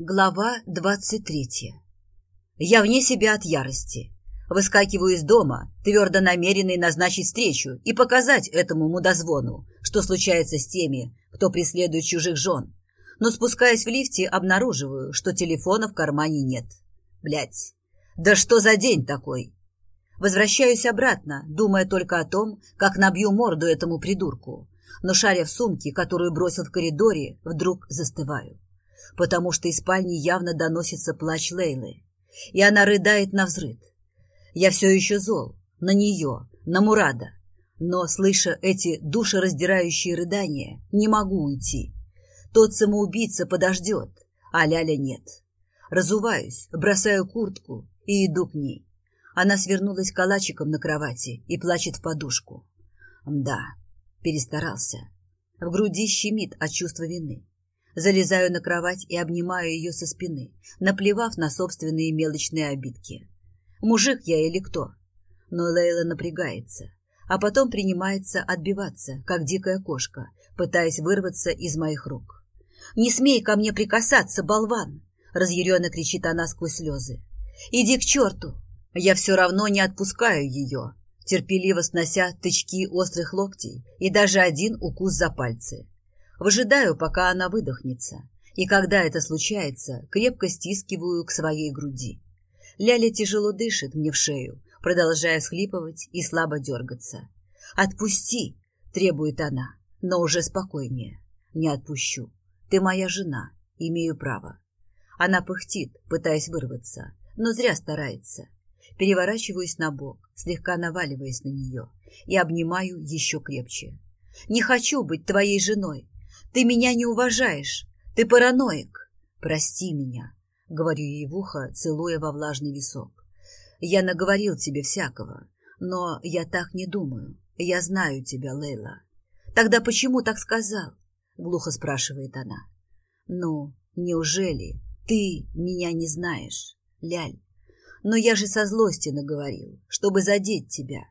Глава 23. Я вне себя от ярости. Выскакиваю из дома, твердо намеренный назначить встречу и показать этому мудозвону, что случается с теми, кто преследует чужих жен. Но спускаясь в лифте, обнаруживаю, что телефона в кармане нет. Блять, да что за день такой? Возвращаюсь обратно, думая только о том, как набью морду этому придурку. Но шаря в сумке, которую бросил в коридоре, вдруг застываю потому что из спальни явно доносится плач Лейлы. И она рыдает на взрыд. Я все еще зол. На нее, на Мурада. Но, слыша эти душераздирающие рыдания, не могу уйти. Тот самоубийца подождет, а Ляля нет. Разуваюсь, бросаю куртку и иду к ней. Она свернулась калачиком на кровати и плачет в подушку. Да, перестарался. В груди щемит от чувства вины. Залезаю на кровать и обнимаю ее со спины, наплевав на собственные мелочные обидки. Мужик я или кто? Но Лейла напрягается, а потом принимается отбиваться, как дикая кошка, пытаясь вырваться из моих рук. «Не смей ко мне прикасаться, болван!» — разъяренно кричит она сквозь слезы. «Иди к черту! Я все равно не отпускаю ее!» терпеливо снося тычки острых локтей и даже один укус за пальцы. Выжидаю, пока она выдохнется. И когда это случается, крепко стискиваю к своей груди. Ляля тяжело дышит мне в шею, продолжая схлипывать и слабо дергаться. «Отпусти!» – требует она, но уже спокойнее. «Не отпущу. Ты моя жена. Имею право». Она пыхтит, пытаясь вырваться, но зря старается. Переворачиваюсь на бок, слегка наваливаясь на нее, и обнимаю еще крепче. «Не хочу быть твоей женой!» Ты меня не уважаешь. Ты параноик. Прости меня, говорю ей в ухо, целуя во влажный висок. Я наговорил тебе всякого, но я так не думаю. Я знаю тебя, Лейла. Тогда почему так сказал? Глухо спрашивает она. Ну, неужели ты меня не знаешь, Ляль? Но я же со злости наговорил, чтобы задеть тебя.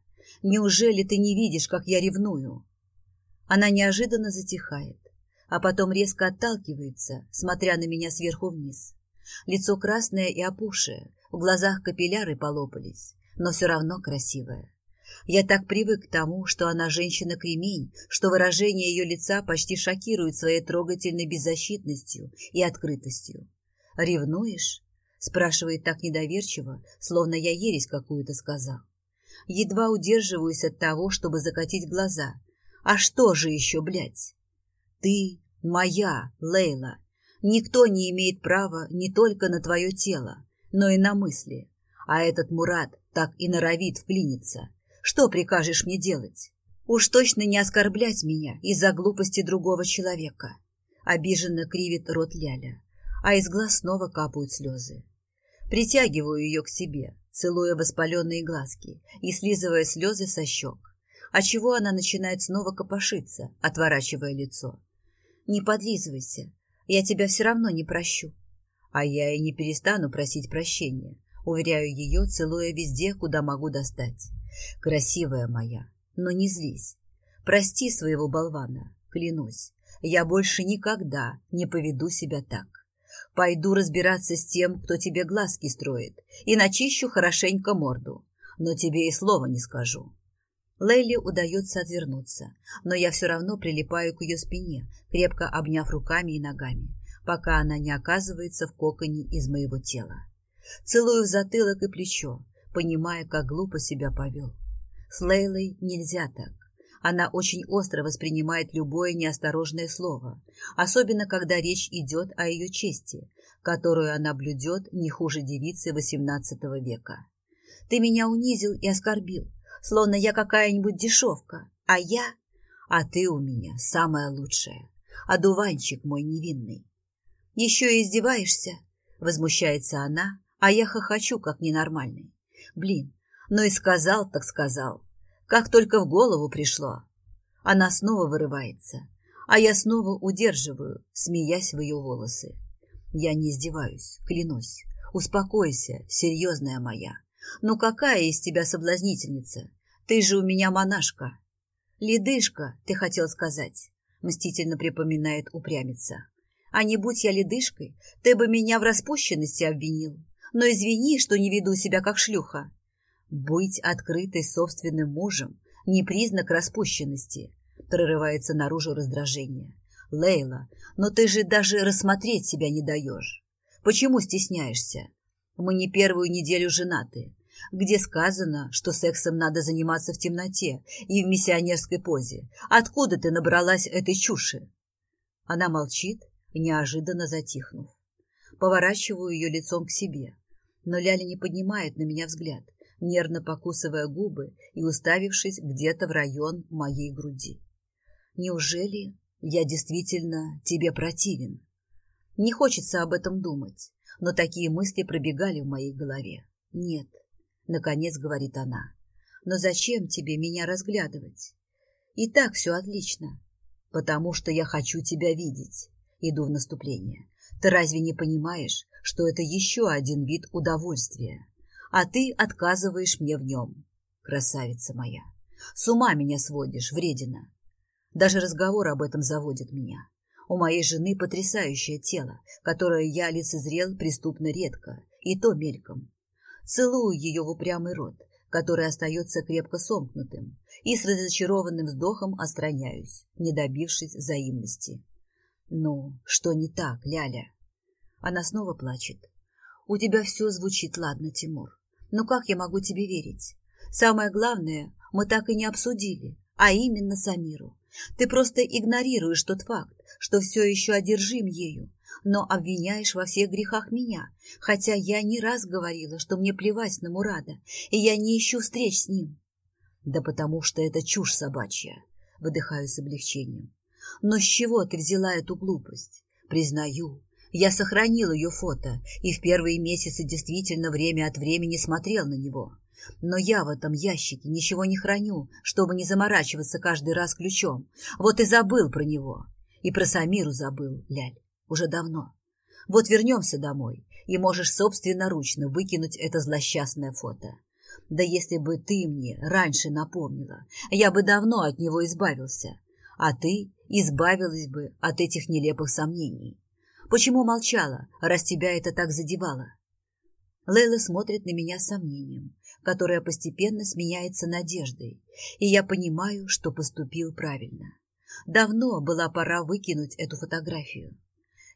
Неужели ты не видишь, как я ревную? Она неожиданно затихает а потом резко отталкивается, смотря на меня сверху вниз. Лицо красное и опухшее, в глазах капилляры полопались, но все равно красивое. Я так привык к тому, что она женщина-кремень, что выражение ее лица почти шокирует своей трогательной беззащитностью и открытостью. «Ревнуешь?» – спрашивает так недоверчиво, словно я ересь какую-то сказал. Едва удерживаюсь от того, чтобы закатить глаза. «А что же еще, блядь?» Ты моя, Лейла. Никто не имеет права не только на твое тело, но и на мысли. А этот Мурат так и норовит вклиниться. Что прикажешь мне делать? Уж точно не оскорблять меня из-за глупости другого человека. Обиженно кривит рот Ляля, а из глаз снова капают слезы. Притягиваю ее к себе, целуя воспаленные глазки и слизывая слезы со щек, А чего она начинает снова копошиться, отворачивая лицо. Не подлизывайся. Я тебя все равно не прощу. А я и не перестану просить прощения. Уверяю ее, целуя везде, куда могу достать. Красивая моя, но не злись. Прости своего болвана, клянусь. Я больше никогда не поведу себя так. Пойду разбираться с тем, кто тебе глазки строит, и начищу хорошенько морду. Но тебе и слова не скажу. Лейли удается отвернуться, но я все равно прилипаю к ее спине, крепко обняв руками и ногами, пока она не оказывается в коконе из моего тела. Целую в затылок и плечо, понимая, как глупо себя повел. С Лейлой нельзя так. Она очень остро воспринимает любое неосторожное слово, особенно когда речь идет о ее чести, которую она блюдет не хуже девицы XVIII века. «Ты меня унизил и оскорбил», словно я какая-нибудь дешевка, а я... А ты у меня самая лучшая, а Дуванчик мой невинный. Еще и издеваешься, возмущается она, а я хохочу, как ненормальный. Блин, ну и сказал, так сказал. Как только в голову пришло. Она снова вырывается, а я снова удерживаю, смеясь в ее волосы. Я не издеваюсь, клянусь. Успокойся, серьезная моя. Ну какая из тебя соблазнительница? Ты же у меня монашка. Ледышка, ты хотел сказать, мстительно припоминает упрямица. А не будь я ледышкой, ты бы меня в распущенности обвинил. Но извини, что не веду себя как шлюха. Быть открытой собственным мужем не признак распущенности, прорывается наружу раздражение. Лейла, но ты же даже рассмотреть себя не даешь. Почему стесняешься? Мы не первую неделю женаты где сказано, что сексом надо заниматься в темноте и в миссионерской позе. Откуда ты набралась этой чуши? Она молчит, неожиданно затихнув. Поворачиваю ее лицом к себе, но Ляля не поднимает на меня взгляд, нервно покусывая губы и уставившись где-то в район моей груди. Неужели я действительно тебе противен? Не хочется об этом думать, но такие мысли пробегали в моей голове. Нет, Наконец говорит она. Но зачем тебе меня разглядывать? И так все отлично. Потому что я хочу тебя видеть. Иду в наступление. Ты разве не понимаешь, что это еще один вид удовольствия? А ты отказываешь мне в нем. Красавица моя. С ума меня сводишь, вредина. Даже разговор об этом заводит меня. У моей жены потрясающее тело, которое я лицезрел преступно редко, и то мельком. Целую ее в упрямый рот, который остается крепко сомкнутым, и с разочарованным вздохом остраняюсь, не добившись взаимности. «Ну, что не так, Ляля?» Она снова плачет. «У тебя все звучит ладно, Тимур. Но как я могу тебе верить? Самое главное, мы так и не обсудили, а именно Самиру. Ты просто игнорируешь тот факт, что все еще одержим ею, но обвиняешь во всех грехах меня, хотя я не раз говорила, что мне плевать на Мурада, и я не ищу встреч с ним. Да потому что это чушь собачья, выдыхаю с облегчением. Но с чего ты взяла эту глупость? Признаю, я сохранил ее фото и в первые месяцы действительно время от времени смотрел на него. Но я в этом ящике ничего не храню, чтобы не заморачиваться каждый раз ключом. Вот и забыл про него. И про Самиру забыл, Ляль. Уже давно. Вот вернемся домой, и можешь собственноручно выкинуть это злосчастное фото. Да если бы ты мне раньше напомнила, я бы давно от него избавился. А ты избавилась бы от этих нелепых сомнений. Почему молчала, раз тебя это так задевало? Лейла смотрит на меня с сомнением, которое постепенно сменяется надеждой, и я понимаю, что поступил правильно. Давно была пора выкинуть эту фотографию.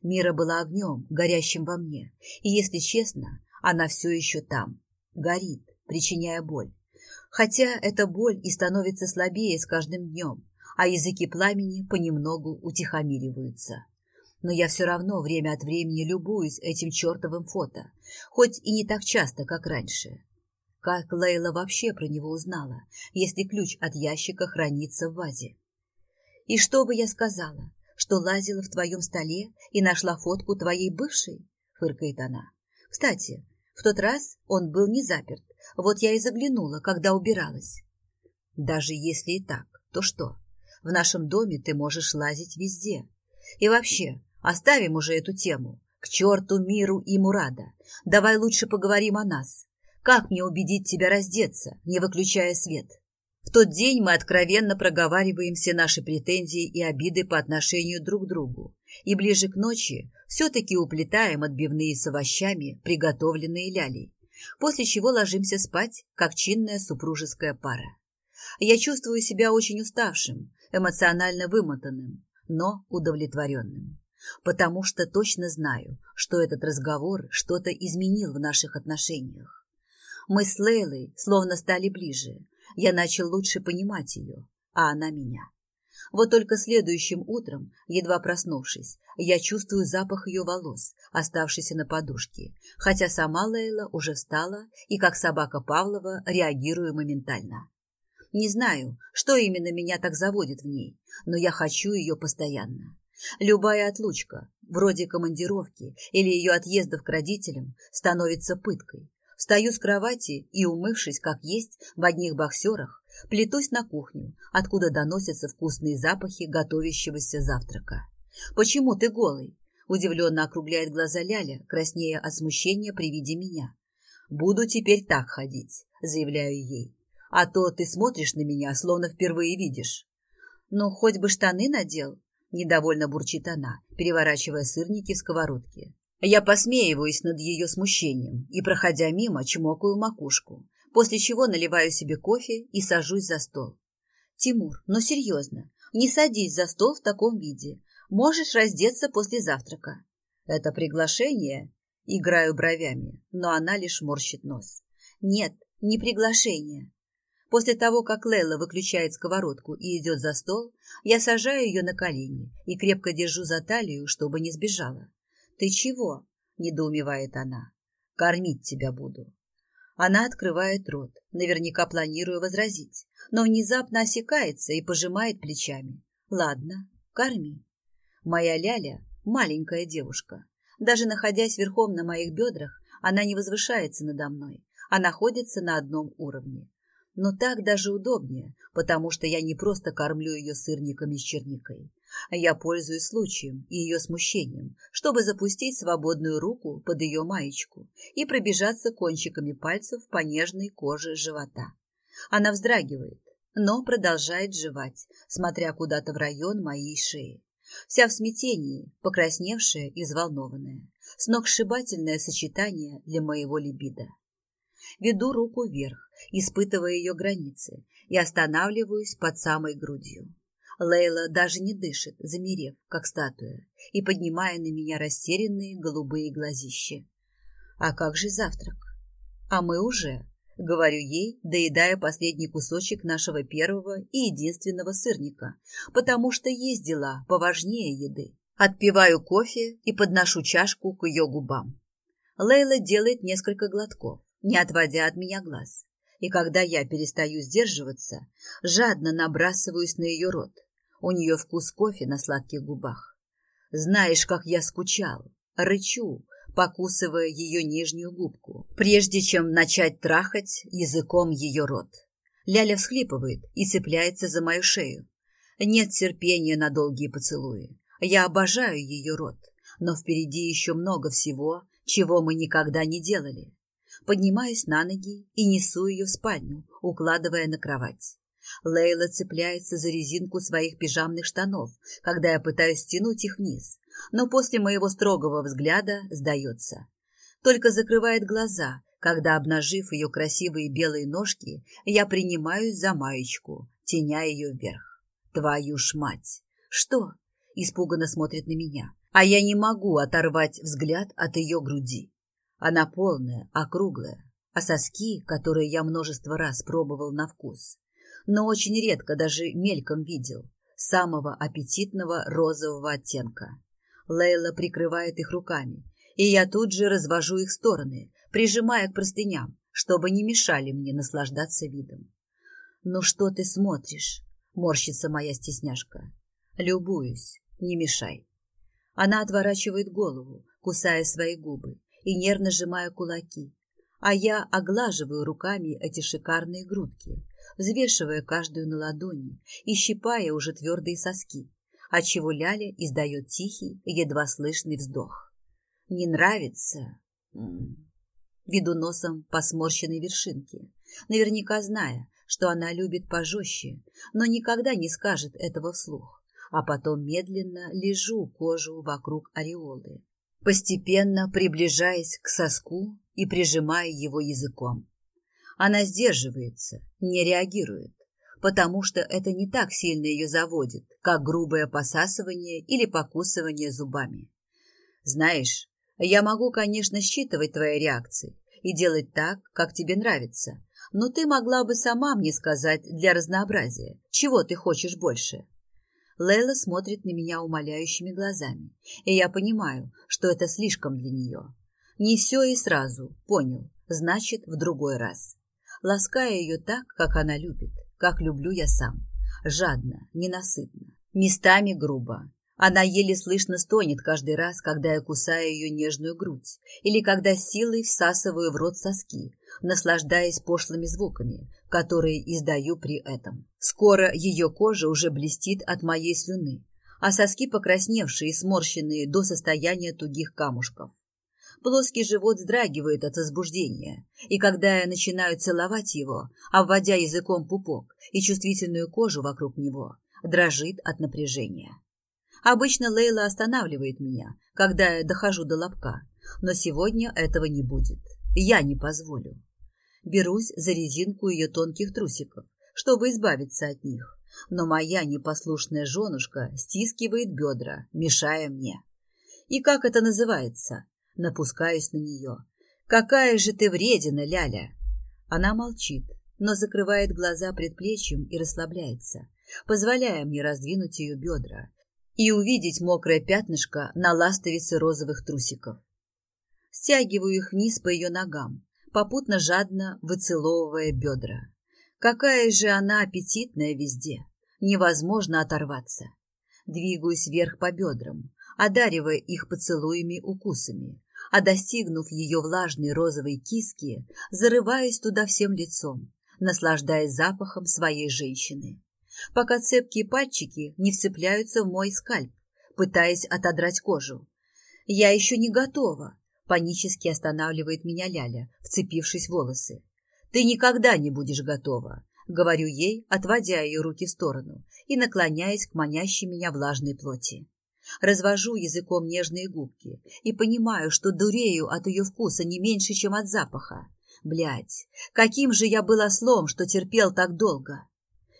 Мира была огнем, горящим во мне, и, если честно, она все еще там, горит, причиняя боль. Хотя эта боль и становится слабее с каждым днем, а языки пламени понемногу утихомириваются. Но я все равно время от времени любуюсь этим чертовым фото, хоть и не так часто, как раньше. Как Лейла вообще про него узнала, если ключ от ящика хранится в вазе? И что бы я сказала? что лазила в твоем столе и нашла фотку твоей бывшей?» — фыркает она. «Кстати, в тот раз он был не заперт. Вот я и заглянула, когда убиралась». «Даже если и так, то что? В нашем доме ты можешь лазить везде. И вообще, оставим уже эту тему. К черту миру и Мурада. Давай лучше поговорим о нас. Как мне убедить тебя раздеться, не выключая свет?» В тот день мы откровенно проговариваем все наши претензии и обиды по отношению друг к другу. И ближе к ночи все-таки уплетаем отбивные с овощами, приготовленные лялей. После чего ложимся спать, как чинная супружеская пара. Я чувствую себя очень уставшим, эмоционально вымотанным, но удовлетворенным. Потому что точно знаю, что этот разговор что-то изменил в наших отношениях. Мы с Лейлой словно стали ближе – я начал лучше понимать ее, а она меня. Вот только следующим утром, едва проснувшись, я чувствую запах ее волос, оставшийся на подушке, хотя сама Лейла уже встала и, как собака Павлова, реагирую моментально. Не знаю, что именно меня так заводит в ней, но я хочу ее постоянно. Любая отлучка, вроде командировки или ее отъездов к родителям, становится пыткой, Встаю с кровати и, умывшись как есть, в одних боксерах, плетусь на кухню, откуда доносятся вкусные запахи готовящегося завтрака. «Почему ты голый?» – удивленно округляет глаза Ляля, краснея от смущения при виде меня. «Буду теперь так ходить», – заявляю ей. «А то ты смотришь на меня, словно впервые видишь». «Ну, хоть бы штаны надел», – недовольно бурчит она, переворачивая сырники в сковородке. Я посмеиваюсь над ее смущением и, проходя мимо, чмокаю макушку, после чего наливаю себе кофе и сажусь за стол. «Тимур, ну серьезно, не садись за стол в таком виде. Можешь раздеться после завтрака». «Это приглашение?» Играю бровями, но она лишь морщит нос. «Нет, не приглашение». После того, как Лейла выключает сковородку и идет за стол, я сажаю ее на колени и крепко держу за талию, чтобы не сбежала ты чего? недоумевает она. Кормить тебя буду. Она открывает рот. Наверняка планируя возразить но внезапно осекается и пожимает плечами. Ладно корми. Моя ляля маленькая девушка. Даже находясь верхом на моих бедрах она не возвышается надо мной а находится на одном уровне. Но так даже удобнее, потому что я не просто кормлю ее сырниками с черникой. Я пользуюсь случаем и ее смущением, чтобы запустить свободную руку под ее маечку и пробежаться кончиками пальцев по нежной коже живота. Она вздрагивает, но продолжает жевать, смотря куда-то в район моей шеи. Вся в смятении, покрасневшая и взволнованная. Сногсшибательное сочетание для моего либидо. Веду руку вверх, испытывая ее границы, и останавливаюсь под самой грудью. Лейла даже не дышит, замерев, как статуя, и поднимая на меня растерянные голубые глазища. «А как же завтрак?» «А мы уже», — говорю ей, доедая последний кусочек нашего первого и единственного сырника, потому что есть дела поважнее еды. Отпиваю кофе и подношу чашку к ее губам. Лейла делает несколько глотков, не отводя от меня глаз. И когда я перестаю сдерживаться, жадно набрасываюсь на ее рот, у нее вкус кофе на сладких губах. Знаешь, как я скучал, рычу, покусывая ее нижнюю губку, прежде чем начать трахать языком ее рот. Ляля всхлипывает и цепляется за мою шею. Нет терпения на долгие поцелуи. Я обожаю ее рот, но впереди еще много всего, чего мы никогда не делали. Поднимаюсь на ноги и несу ее в спальню, укладывая на кровать. Лейла цепляется за резинку своих пижамных штанов, когда я пытаюсь стянуть их вниз, но после моего строгого взгляда сдается. Только закрывает глаза, когда, обнажив ее красивые белые ножки, я принимаюсь за маечку, теня ее вверх. «Твою ж мать!» «Что?» – испуганно смотрит на меня. А я не могу оторвать взгляд от ее груди. Она полная, округлая, а соски, которые я множество раз пробовал на вкус, но очень редко даже мельком видел, самого аппетитного розового оттенка. Лейла прикрывает их руками, и я тут же развожу их стороны, прижимая к простыням, чтобы не мешали мне наслаждаться видом. «Ну что ты смотришь?» – морщится моя стесняшка. «Любуюсь, не мешай». Она отворачивает голову, кусая свои губы и нервно сжимая кулаки, а я оглаживаю руками эти шикарные грудки, взвешивая каждую на ладони и щипая уже твердые соски, отчего Ляля издает тихий, едва слышный вздох. Не нравится. «М-м». Веду носом по сморщенной вершинке, наверняка зная, что она любит пожестче, но никогда не скажет этого вслух, а потом медленно лежу кожу вокруг ореолы, постепенно приближаясь к соску и прижимая его языком. Она сдерживается, не реагирует, потому что это не так сильно ее заводит, как грубое посасывание или покусывание зубами. Знаешь, я могу, конечно, считывать твои реакции и делать так, как тебе нравится, но ты могла бы сама мне сказать для разнообразия, чего ты хочешь больше. Лейла смотрит на меня умоляющими глазами, и я понимаю, что это слишком для нее. Не все и сразу, понял, значит, в другой раз лаская ее так, как она любит, как люблю я сам. Жадно, ненасытно, местами грубо. Она еле слышно стонет каждый раз, когда я кусаю ее нежную грудь, или когда силой всасываю в рот соски, наслаждаясь пошлыми звуками, которые издаю при этом. Скоро ее кожа уже блестит от моей слюны, а соски покрасневшие и сморщенные до состояния тугих камушков плоский живот вздрагивает от возбуждения, и когда я начинаю целовать его, обводя языком пупок и чувствительную кожу вокруг него, дрожит от напряжения. Обычно Лейла останавливает меня, когда я дохожу до лобка, но сегодня этого не будет. Я не позволю. Берусь за резинку ее тонких трусиков, чтобы избавиться от них, но моя непослушная женушка стискивает бедра, мешая мне. И как это называется? напускаясь на нее. «Какая же ты вредина, Ляля!» Она молчит, но закрывает глаза предплечьем и расслабляется, позволяя мне раздвинуть ее бедра и увидеть мокрое пятнышко на ластовице розовых трусиков. Стягиваю их вниз по ее ногам, попутно жадно выцеловывая бедра. Какая же она аппетитная везде! Невозможно оторваться. Двигаюсь вверх по бедрам, одаривая их поцелуями и укусами, а достигнув ее влажной розовой киски, зарываясь туда всем лицом, наслаждаясь запахом своей женщины. Пока цепкие пальчики не вцепляются в мой скальп, пытаясь отодрать кожу. «Я еще не готова», — панически останавливает меня Ляля, вцепившись в волосы. «Ты никогда не будешь готова», — говорю ей, отводя ее руки в сторону и наклоняясь к манящей меня влажной плоти. Развожу языком нежные губки и понимаю, что дурею от ее вкуса не меньше, чем от запаха. Блять, каким же я был ослом, что терпел так долго.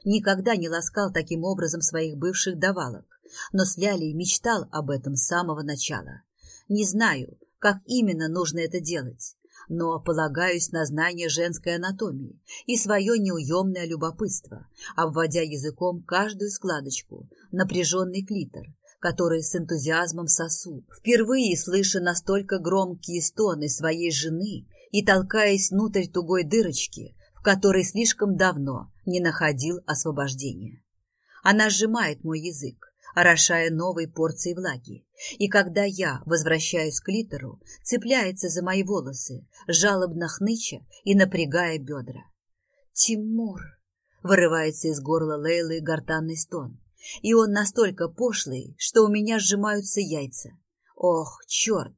Никогда не ласкал таким образом своих бывших давалок, но с Лялей мечтал об этом с самого начала. Не знаю, как именно нужно это делать, но полагаюсь на знание женской анатомии и свое неуемное любопытство, обводя языком каждую складочку, напряженный клитор, который с энтузиазмом сосуд, впервые слыша настолько громкие стоны своей жены и толкаясь внутрь тугой дырочки, в которой слишком давно не находил освобождения. Она сжимает мой язык, орошая новой порцией влаги, и когда я возвращаюсь к литеру, цепляется за мои волосы, жалобно хныча и напрягая бедра. «Тимур!» — вырывается из горла Лейлы гортанный стон. И он настолько пошлый, что у меня сжимаются яйца. Ох, черт!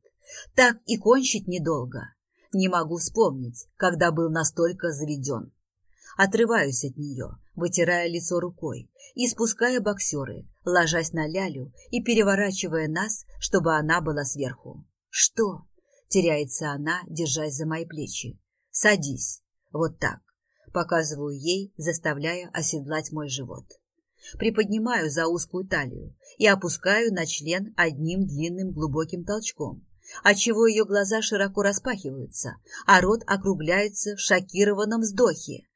Так и кончить недолго. Не могу вспомнить, когда был настолько заведен. Отрываюсь от нее, вытирая лицо рукой и спуская боксеры, ложась на лялю и переворачивая нас, чтобы она была сверху. «Что?» — теряется она, держась за мои плечи. «Садись. Вот так». Показываю ей, заставляя оседлать мой живот. Приподнимаю за узкую талию и опускаю на член одним длинным глубоким толчком, отчего ее глаза широко распахиваются, а рот округляется в шокированном вздохе.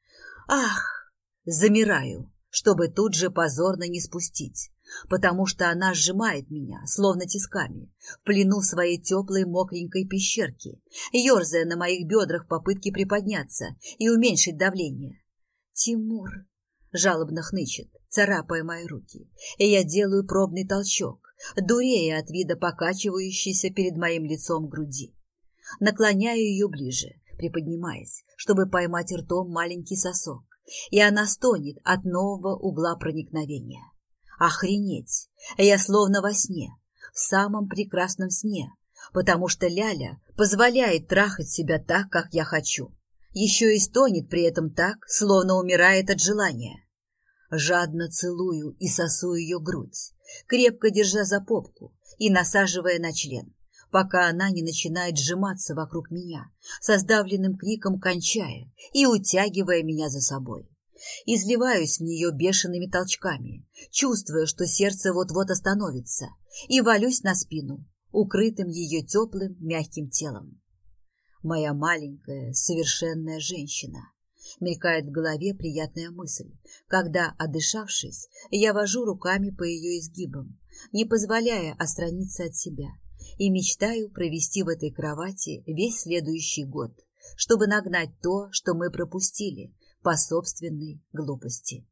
Ах! Замираю, чтобы тут же позорно не спустить, потому что она сжимает меня, словно тисками, в плену своей теплой мокренькой пещерки, ерзая на моих бедрах в попытке приподняться и уменьшить давление. «Тимур!» жалобно хнычет, царапая мои руки, и я делаю пробный толчок, дурея от вида покачивающейся перед моим лицом груди. Наклоняю ее ближе, приподнимаясь, чтобы поймать ртом маленький сосок, и она стонет от нового угла проникновения. Охренеть! Я словно во сне, в самом прекрасном сне, потому что Ляля позволяет трахать себя так, как я хочу еще и стонет при этом так, словно умирает от желания. Жадно целую и сосу ее грудь, крепко держа за попку и насаживая на член, пока она не начинает сжиматься вокруг меня, со сдавленным криком кончая и утягивая меня за собой. Изливаюсь в нее бешеными толчками, чувствуя, что сердце вот-вот остановится, и валюсь на спину, укрытым ее теплым мягким телом моя маленькая совершенная женщина. Мелькает в голове приятная мысль, когда, одышавшись, я вожу руками по ее изгибам, не позволяя остраниться от себя, и мечтаю провести в этой кровати весь следующий год, чтобы нагнать то, что мы пропустили по собственной глупости.